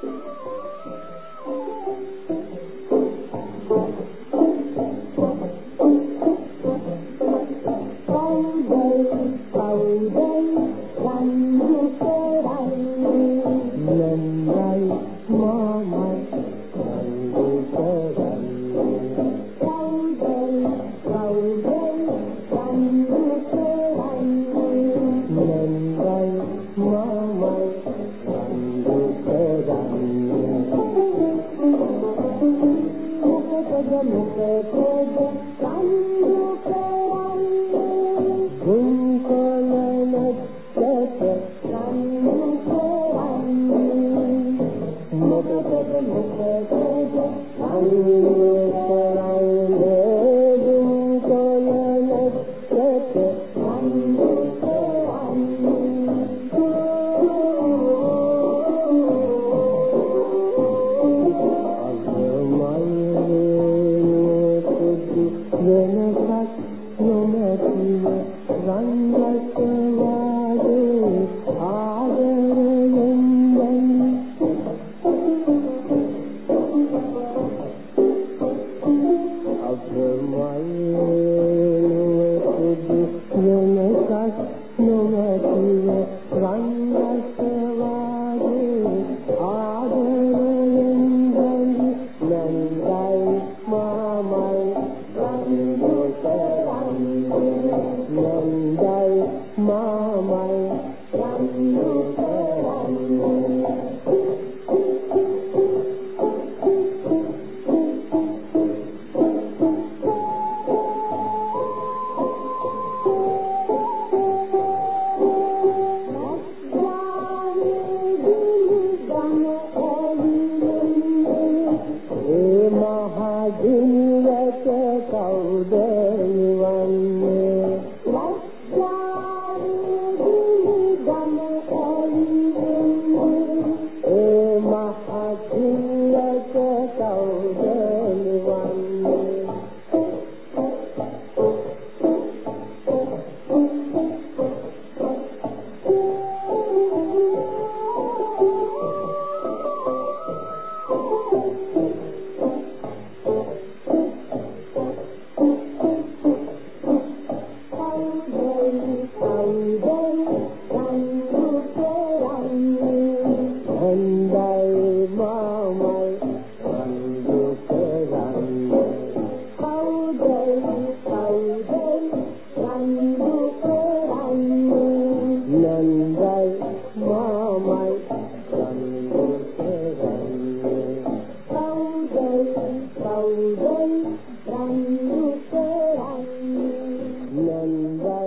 Friday, Friday, one One night nằm đây mơ mây làm nước thế Mahajini Vata Kaudani Vanda bên đây mơ mây bằng được thế rằng thâu đây thâu đây bằng được thế rằng nên đây mơ mây bằng được thế rằng thâu đây thâu đây bằng được thế rằng nên đây